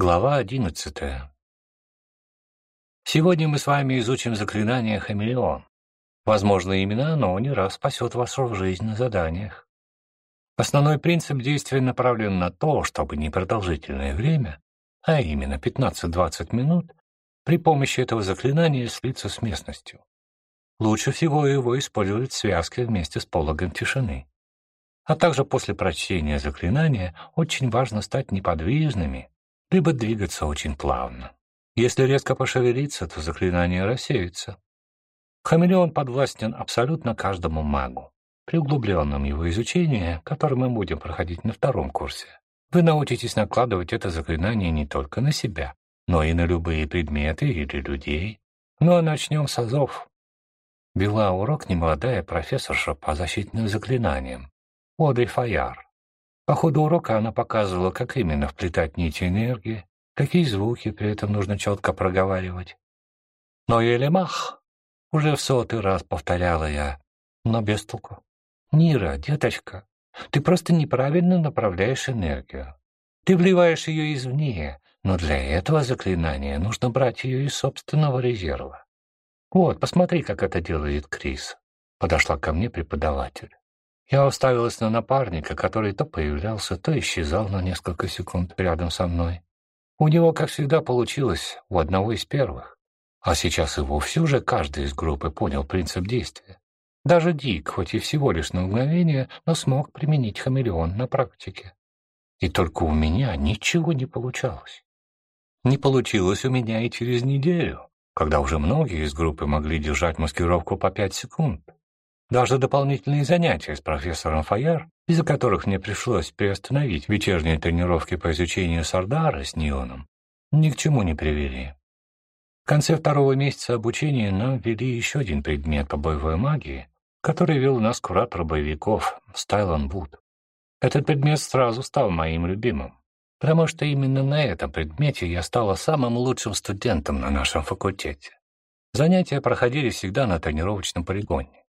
Глава одиннадцатая. Сегодня мы с вами изучим заклинание «Хамелеон». Возможно, именно оно не раз спасет вашу жизнь на заданиях. Основной принцип действия направлен на то, чтобы непродолжительное время, а именно 15-20 минут, при помощи этого заклинания слиться с местностью. Лучше всего его использовать в связке вместе с пологом тишины. А также после прочтения заклинания очень важно стать неподвижными, либо двигаться очень плавно. Если резко пошевелиться, то заклинание рассеется. Хамелеон подвластен абсолютно каждому магу. При углубленном его изучении, которое мы будем проходить на втором курсе, вы научитесь накладывать это заклинание не только на себя, но и на любые предметы или людей. Ну а начнем с азов. Вела урок немолодая профессорша по защитным заклинаниям, Одри Фаяр. По ходу урока она показывала, как именно вплетать нити энергии, какие звуки при этом нужно четко проговаривать. Но Елемах уже в сотый раз повторяла я, но без толку. «Нира, деточка, ты просто неправильно направляешь энергию. Ты вливаешь ее извне, но для этого заклинания нужно брать ее из собственного резерва. Вот, посмотри, как это делает Крис». Подошла ко мне преподаватель. Я уставилась на напарника, который то появлялся, то исчезал на несколько секунд рядом со мной. У него, как всегда, получилось у одного из первых. А сейчас и вовсе уже каждый из группы понял принцип действия. Даже Дик, хоть и всего лишь на мгновение, но смог применить хамелеон на практике. И только у меня ничего не получалось. Не получилось у меня и через неделю, когда уже многие из группы могли держать маскировку по пять секунд. Даже дополнительные занятия с профессором Фаяр, из-за которых мне пришлось приостановить вечерние тренировки по изучению Сардара с неоном, ни к чему не привели. В конце второго месяца обучения нам ввели еще один предмет по боевой магии, который вел нас куратор боевиков Стайлан Вуд. Этот предмет сразу стал моим любимым, потому что именно на этом предмете я стала самым лучшим студентом на нашем факультете. Занятия проходили всегда на тренировочном полигоне.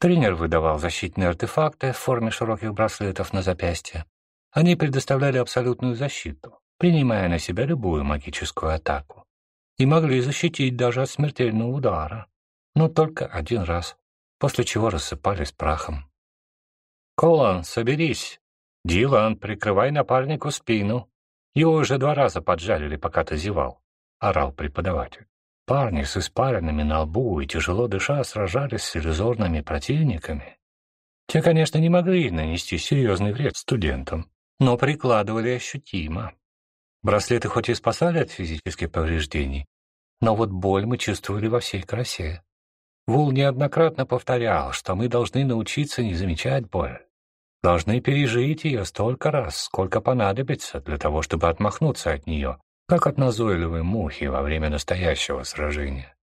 Тренер выдавал защитные артефакты в форме широких браслетов на запястье. Они предоставляли абсолютную защиту, принимая на себя любую магическую атаку. И могли защитить даже от смертельного удара. Но только один раз, после чего рассыпались прахом. «Колан, соберись! Дилан, прикрывай напарнику спину! Его уже два раза поджарили, пока ты зевал!» — орал преподаватель. Парни с испаренными на лбу и тяжело дыша сражались с иллюзорными противниками. Те, конечно, не могли нанести серьезный вред студентам, но прикладывали ощутимо. Браслеты хоть и спасали от физических повреждений, но вот боль мы чувствовали во всей красе. Вул неоднократно повторял, что мы должны научиться не замечать боль. Должны пережить ее столько раз, сколько понадобится для того, чтобы отмахнуться от нее как от назойливой мухи во время настоящего сражения.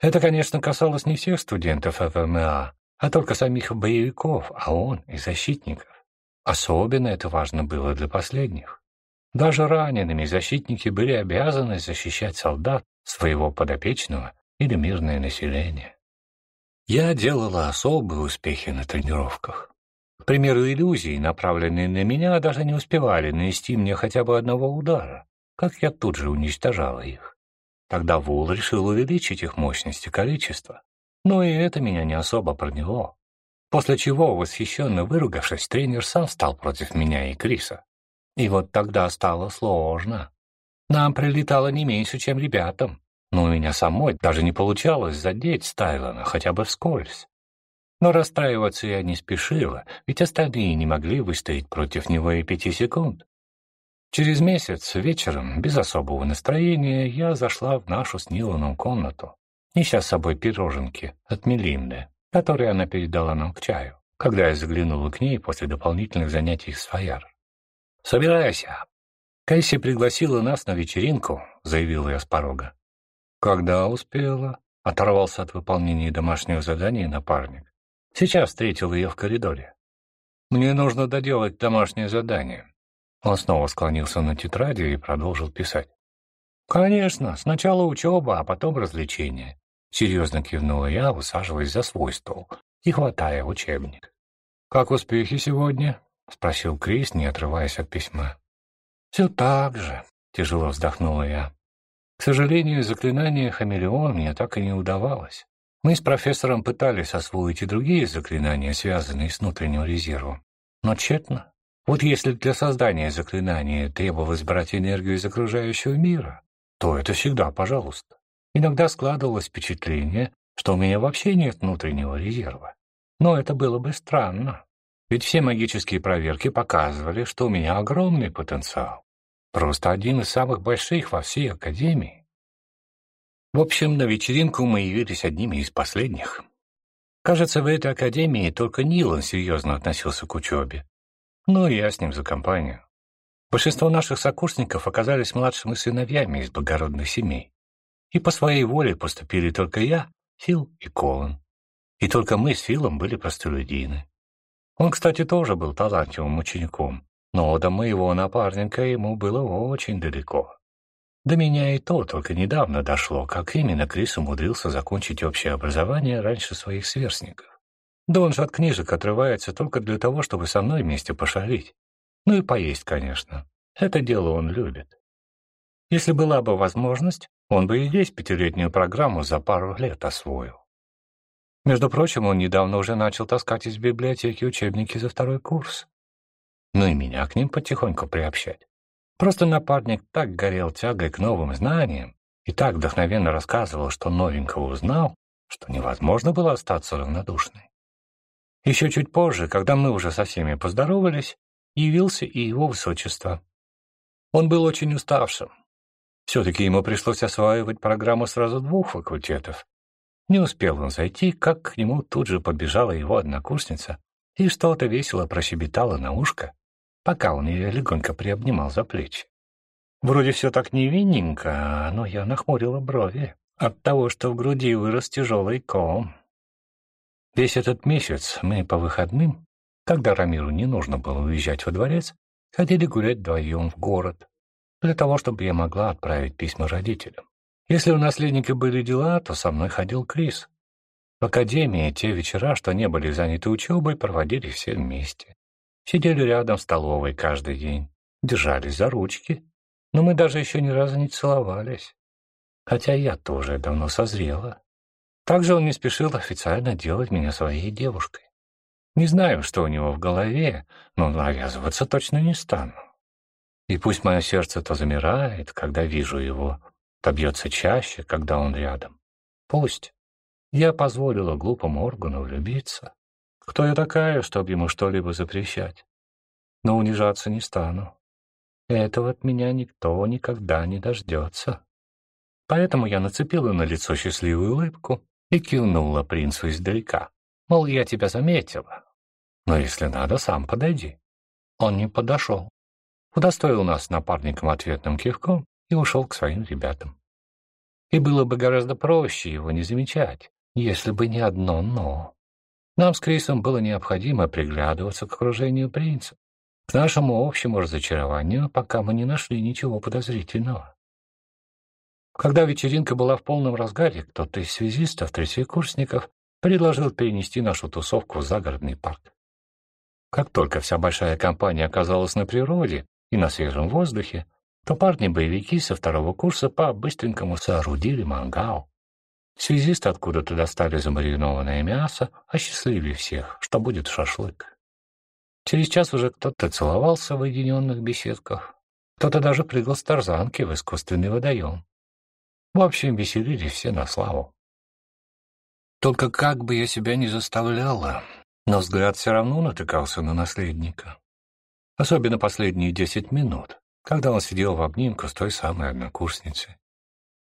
Это, конечно, касалось не всех студентов ФМА, а только самих боевиков, а он и защитников. Особенно это важно было для последних. Даже ранеными защитники были обязаны защищать солдат, своего подопечного или мирное население. Я делала особые успехи на тренировках. К примеру, иллюзии, направленные на меня, даже не успевали нанести мне хотя бы одного удара как я тут же уничтожала их. Тогда Вул решил увеличить их мощность и количество, но и это меня не особо проняло. После чего, восхищенно выругавшись, тренер сам стал против меня и Криса. И вот тогда стало сложно. Нам прилетало не меньше, чем ребятам, но у меня самой даже не получалось задеть Стайлона хотя бы вскользь. Но расстраиваться я не спешила, ведь остальные не могли выстоять против него и пяти секунд. Через месяц, вечером, без особого настроения, я зашла в нашу с Ниланом комнату, неся с собой пироженки от Мелинды, которые она передала нам к чаю, когда я заглянула к ней после дополнительных занятий с Фаяр. «Собирайся!» Кэсси пригласила нас на вечеринку, заявила я с порога. «Когда успела?» — оторвался от выполнения домашнего задания напарник. «Сейчас встретил ее в коридоре. Мне нужно доделать домашнее задание. Он снова склонился на тетради и продолжил писать. «Конечно, сначала учеба, а потом развлечения», — серьезно кивнула я, усаживаясь за свой стол и хватая учебник. «Как успехи сегодня?» — спросил Крис, не отрываясь от письма. «Все так же. — тяжело вздохнула я. К сожалению, заклинание «Хамелеон» мне так и не удавалось. Мы с профессором пытались освоить и другие заклинания, связанные с внутренним резервом, но тщетно. Вот если для создания заклинания требовалось брать энергию из окружающего мира, то это всегда пожалуйста. Иногда складывалось впечатление, что у меня вообще нет внутреннего резерва. Но это было бы странно, ведь все магические проверки показывали, что у меня огромный потенциал. Просто один из самых больших во всей Академии. В общем, на вечеринку мы явились одними из последних. Кажется, в этой Академии только Нилан серьезно относился к учебе. Ну, и я с ним за компанию. Большинство наших сокурсников оказались младшими сыновьями из благородных семей. И по своей воле поступили только я, Фил и Колин. И только мы с Филом были простолюдины. Он, кстати, тоже был талантливым учеником, но до моего напарника ему было очень далеко. До меня и то только недавно дошло, как именно Крис умудрился закончить общее образование раньше своих сверстников. Да он же от книжек отрывается только для того, чтобы со мной вместе пошалить. Ну и поесть, конечно. Это дело он любит. Если была бы возможность, он бы и здесь пятилетнюю программу за пару лет освоил. Между прочим, он недавно уже начал таскать из библиотеки учебники за второй курс. Ну и меня к ним потихоньку приобщать. Просто напарник так горел тягой к новым знаниям и так вдохновенно рассказывал, что новенького узнал, что невозможно было остаться равнодушной. Еще чуть позже, когда мы уже со всеми поздоровались, явился и его высочество. Он был очень уставшим. Все-таки ему пришлось осваивать программу сразу двух факультетов. Не успел он зайти, как к нему тут же побежала его однокурсница и что-то весело прощебетала на ушко, пока он ее легонько приобнимал за плечи. Вроде все так невинненько, но я нахмурила брови от того, что в груди вырос тяжелый ком. Весь этот месяц мы по выходным, когда Рамиру не нужно было уезжать во дворец, ходили гулять вдвоем в город, для того, чтобы я могла отправить письма родителям. Если у наследника были дела, то со мной ходил Крис. В академии те вечера, что не были заняты учебой, проводили все вместе. Сидели рядом в столовой каждый день, держались за ручки, но мы даже еще ни разу не целовались. Хотя я тоже давно созрела. Также он не спешил официально делать меня своей девушкой. Не знаю, что у него в голове, но навязываться точно не стану. И пусть мое сердце то замирает, когда вижу его, то бьется чаще, когда он рядом. Пусть. Я позволила глупому органу влюбиться. Кто я такая, чтобы ему что-либо запрещать? Но унижаться не стану. Этого от меня никто никогда не дождется. Поэтому я нацепила на лицо счастливую улыбку и кивнула принцу издалека. Мол, я тебя заметила. Но если надо, сам подойди. Он не подошел. Удостоил нас напарником ответным кивком и ушел к своим ребятам. И было бы гораздо проще его не замечать, если бы не одно «но». Нам с Крисом было необходимо приглядываться к окружению принца, к нашему общему разочарованию, пока мы не нашли ничего подозрительного. Когда вечеринка была в полном разгаре, кто-то из связистов, третьекурсников, предложил перенести нашу тусовку в загородный парк. Как только вся большая компания оказалась на природе и на свежем воздухе, то парни-боевики со второго курса по-быстренькому соорудили мангал. Связисты откуда-то достали замаринованное мясо, осчастливили всех, что будет шашлык. Через час уже кто-то целовался в уединенных беседках, кто-то даже прыгал с тарзанки в искусственный водоем. В общем, веселились все на славу. Только как бы я себя не заставляла, но взгляд все равно натыкался на наследника. Особенно последние десять минут, когда он сидел в обнимку с той самой однокурсницей.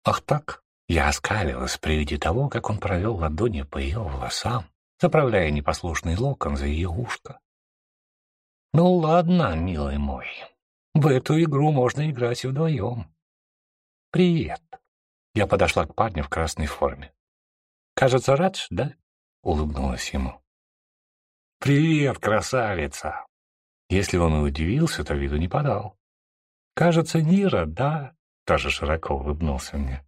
Ах так, я оскалилась при виде того, как он провел ладони по ее волосам, заправляя непослушный локон за ее ушко. «Ну ладно, милый мой, в эту игру можно играть и вдвоем. Привет!» Я подошла к парню в красной форме. «Кажется, Радж, да?» — улыбнулась ему. «Привет, красавица!» Если он и удивился, то виду не подал. «Кажется, Нира, да?» — тоже широко улыбнулся мне.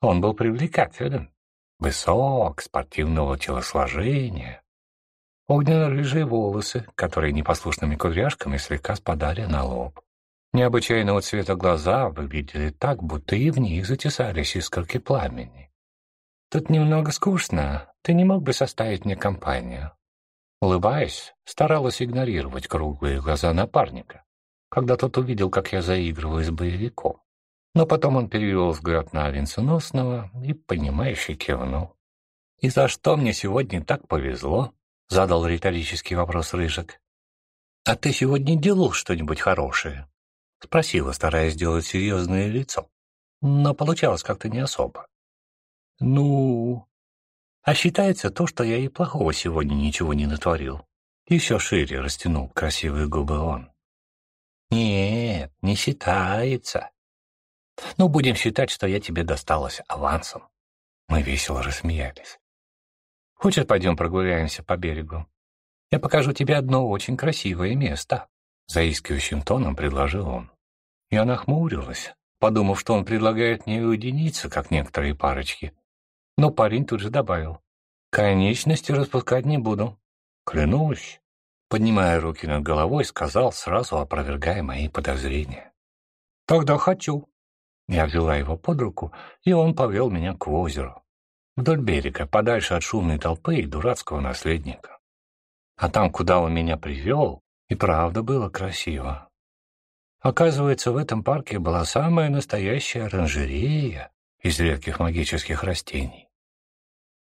Он был привлекателен, высок, спортивного телосложения. Огненно-рыжие волосы, которые непослушными кудряшками слегка спадали на лоб. Необычайного цвета глаза выглядели так, будто и в них затесались искорки пламени. «Тут немного скучно. Ты не мог бы составить мне компанию?» Улыбаясь, старалась игнорировать круглые глаза напарника, когда тот увидел, как я заигрываю с боевиком. Но потом он перевел взгляд на венценосного и, понимающе кивнул. «И за что мне сегодня так повезло?» — задал риторический вопрос Рыжик. «А ты сегодня делал что-нибудь хорошее?» — спросила, стараясь сделать серьезное лицо. Но получалось как-то не особо. «Ну...» «А считается то, что я и плохого сегодня ничего не натворил?» Еще шире растянул красивые губы он. «Нет, не считается. Ну, будем считать, что я тебе досталась авансом». Мы весело рассмеялись. «Хочешь, пойдем прогуляемся по берегу? Я покажу тебе одно очень красивое место», — заискивающим тоном предложил он. Я нахмурилась, подумав, что он предлагает мне уединиться, как некоторые парочки. Но парень тут же добавил. «Конечности распускать не буду. Клянусь». Поднимая руки над головой, сказал, сразу опровергая мои подозрения. «Тогда хочу». Я взяла его под руку, и он повел меня к озеру. Вдоль берега, подальше от шумной толпы и дурацкого наследника. А там, куда он меня привел, и правда было красиво. Оказывается, в этом парке была самая настоящая оранжерея из редких магических растений.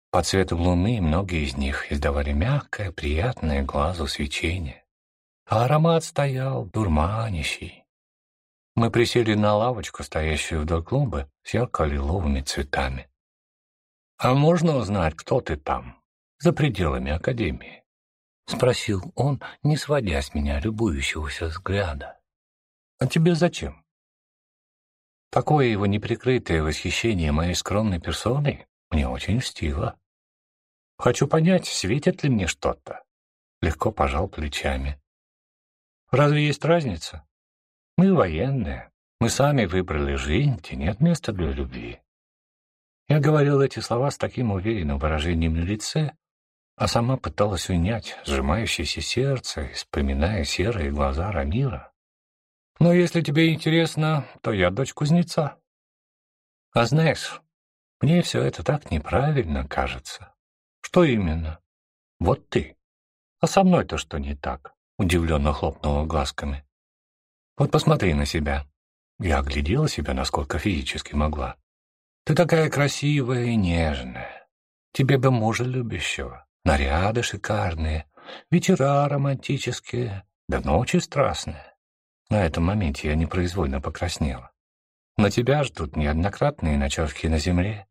По цвету луны многие из них издавали мягкое, приятное глазу свечение. А аромат стоял дурманящий. Мы присели на лавочку, стоящую вдоль клумбы, с ярко-лиловыми цветами. «А можно узнать, кто ты там, за пределами Академии?» — спросил он, не сводя с меня любующегося взгляда. «А тебе зачем?» Такое его неприкрытое восхищение моей скромной персоной мне очень льстило. Хочу понять, светит ли мне что-то. Легко пожал плечами. Разве есть разница? Мы военные. Мы сами выбрали жизнь, где нет места для любви. Я говорил эти слова с таким уверенным выражением на лице, а сама пыталась унять сжимающееся сердце, вспоминая серые глаза Рамира. Но если тебе интересно, то я дочь кузнеца. А знаешь, мне все это так неправильно кажется. Что именно? Вот ты. А со мной-то что не так? Удивленно хлопнула глазками. Вот посмотри на себя. Я оглядела себя, насколько физически могла. Ты такая красивая и нежная. Тебе бы мужа любящего. Наряды шикарные, вечера романтические, да ночи страстные. На этом моменте я непроизвольно покраснела. Но тебя ждут неоднократные ночевки на земле,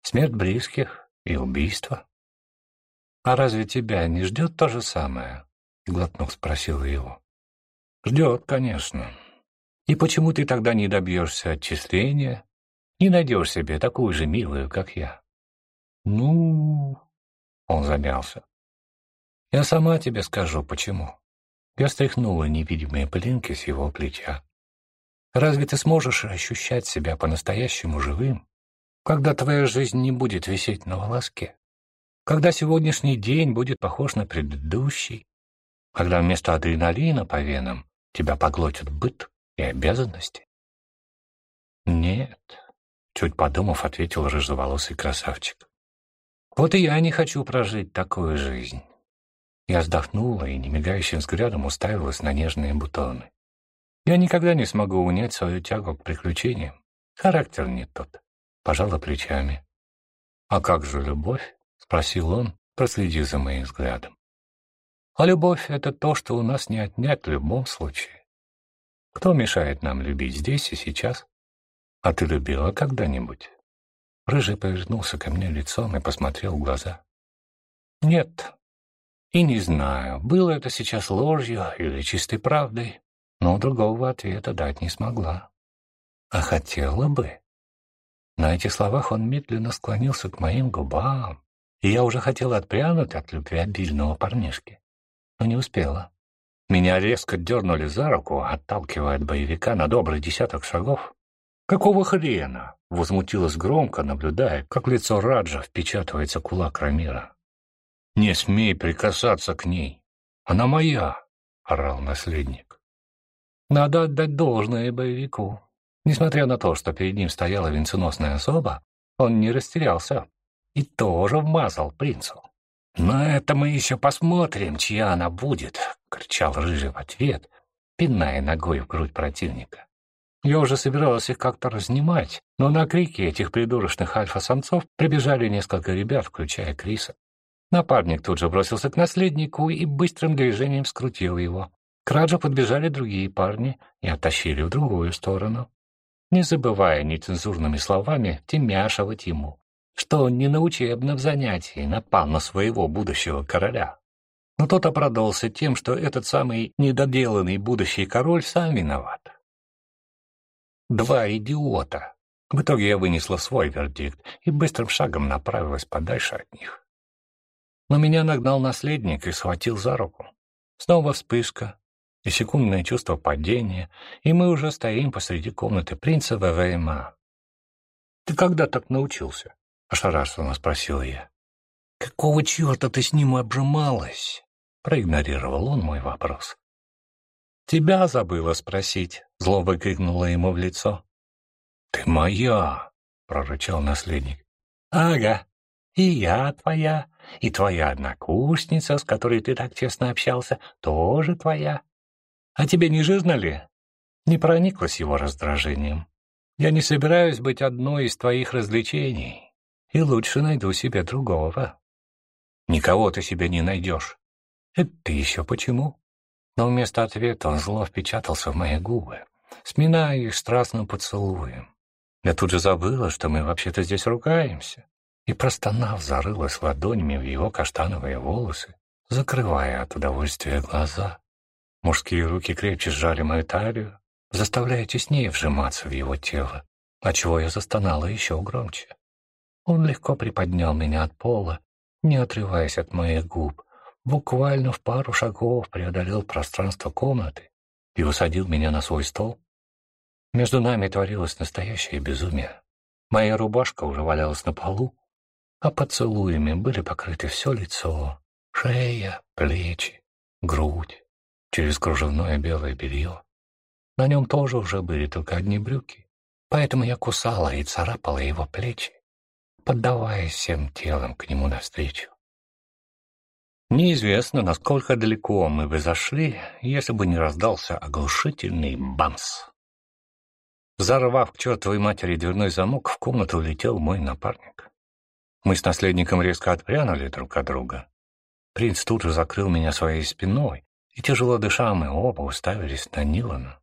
смерть близких и убийство. «А разве тебя не ждет то же самое?» — глотнув спросила его. «Ждет, конечно. И почему ты тогда не добьешься отчисления, не найдешь себе такую же милую, как я?» «Ну...» — он замялся. «Я сама тебе скажу, почему. Я стряхнула невидимые пылинки с его плеча. Разве ты сможешь ощущать себя по-настоящему живым, когда твоя жизнь не будет висеть на волоске? Когда сегодняшний день будет похож на предыдущий? Когда вместо адреналина по венам тебя поглотят быт и обязанности? Нет, чуть подумав, ответил рыжеволосый красавчик. Вот и я не хочу прожить такую жизнь. Я вздохнула и немигающим взглядом уставилась на нежные бутоны. Я никогда не смогу унять свою тягу к приключениям. Характер не тот. Пожала плечами. «А как же любовь?» — спросил он, проследив за моим взглядом. «А любовь — это то, что у нас не отнять в любом случае. Кто мешает нам любить здесь и сейчас? А ты любила когда-нибудь?» Рыжий повернулся ко мне лицом и посмотрел в глаза. «Нет, и не знаю, было это сейчас ложью или чистой правдой, но другого ответа дать не смогла. А хотела бы. На этих словах он медленно склонился к моим губам, и я уже хотела отпрянуть от любви обильного парнишки, но не успела. Меня резко дернули за руку, отталкивая от боевика на добрый десяток шагов. «Какого хрена?» — возмутилась громко, наблюдая, как лицо Раджа впечатывается кулак Рамира. «Не смей прикасаться к ней! Она моя!» — орал наследник. Надо отдать должное боевику. Несмотря на то, что перед ним стояла венценосная особа, он не растерялся и тоже вмазал принцу. «На это мы еще посмотрим, чья она будет», — кричал Рыжий в ответ, пиная ногой в грудь противника. Я уже собиралась их как-то разнимать, но на крики этих придурочных альфа-самцов прибежали несколько ребят, включая Криса. Напарник тут же бросился к наследнику и быстрым движением скрутил его. К Раджу подбежали другие парни и оттащили в другую сторону, не забывая нецензурными словами темяшивать ему, что он не на учебном занятии напал на своего будущего короля. Но тот оправдывался тем, что этот самый недоделанный будущий король сам виноват. Два идиота. В итоге я вынесла свой вердикт и быстрым шагом направилась подальше от них. Но меня нагнал наследник и схватил за руку. Снова вспышка и секундное чувство падения, и мы уже стоим посреди комнаты принца ВВМА. «Ты когда так научился?» — ошарашенно спросил я. «Какого черта ты с ним обжималась?» — проигнорировал он мой вопрос. «Тебя забыла спросить», — зло выкрикнула ему в лицо. «Ты моя!» — прорычал наследник. «Ага, и я твоя, и твоя однокурсница, с которой ты так тесно общался, тоже твоя. А тебе не жирно ли?» Не прониклась его раздражением. «Я не собираюсь быть одной из твоих развлечений, и лучше найду себе другого». «Никого ты себе не найдешь». «Это еще почему?» Но вместо ответа он зло впечатался в мои губы, сминая их страстным поцелуем. Я тут же забыла, что мы вообще-то здесь ругаемся, и, простонав, зарылась ладонями в его каштановые волосы, закрывая от удовольствия глаза. Мужские руки крепче сжали мою талию, заставляя теснее вжиматься в его тело, отчего я застонала еще громче. Он легко приподнял меня от пола, не отрываясь от моих губ, буквально в пару шагов преодолел пространство комнаты и усадил меня на свой стол. Между нами творилось настоящее безумие. Моя рубашка уже валялась на полу, а поцелуями были покрыты все лицо, шея, плечи, грудь, через кружевное белое белье. На нем тоже уже были только одни брюки, поэтому я кусала и царапала его плечи, поддаваясь всем телом к нему навстречу. Неизвестно, насколько далеко мы бы зашли, если бы не раздался оглушительный бамс. Взорвав к чертовой матери дверной замок, в комнату улетел мой напарник. Мы с наследником резко отпрянули друг от друга. Принц тут же закрыл меня своей спиной, и, тяжело дыша, мы оба уставились на Нилана.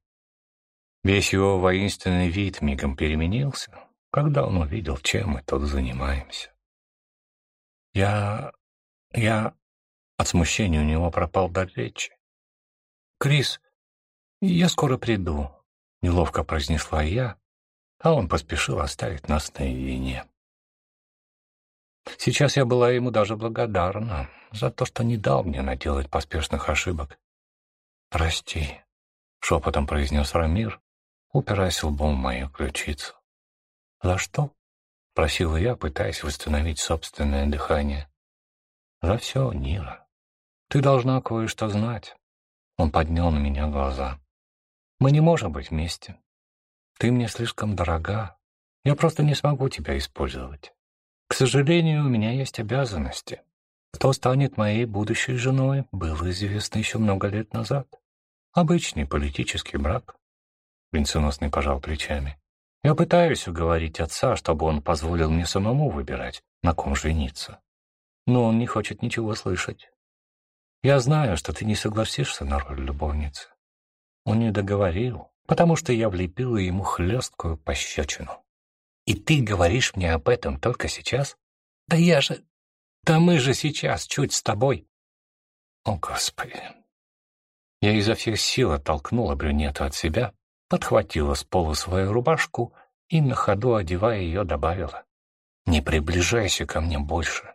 Весь его воинственный вид мигом переменился, когда он увидел, чем мы тут занимаемся. «Я... я...» От смущения у него пропал дар речи. «Крис, я скоро приду», — неловко произнесла я, а он поспешил оставить нас наедине. Сейчас я была ему даже благодарна за то, что не дал мне наделать поспешных ошибок. «Прости», — шепотом произнес Рамир, упираясь лбом в мою ключицу. «За что?» — просила я, пытаясь восстановить собственное дыхание. «За все, Нира». «Ты должна кое-что знать». Он поднял на меня глаза. «Мы не можем быть вместе. Ты мне слишком дорога. Я просто не смогу тебя использовать. К сожалению, у меня есть обязанности. Кто станет моей будущей женой, было известно еще много лет назад. Обычный политический брак». Венценосный пожал плечами. «Я пытаюсь уговорить отца, чтобы он позволил мне самому выбирать, на ком жениться. Но он не хочет ничего слышать. Я знаю, что ты не согласишься на роль любовницы. Он не договорил, потому что я влепила ему хлесткую пощечину. И ты говоришь мне об этом только сейчас? Да я же... Да мы же сейчас чуть с тобой. О, Господи. Я изо всех сил оттолкнула брюнета от себя, подхватила с пола свою рубашку и на ходу, одевая ее, добавила. «Не приближайся ко мне больше.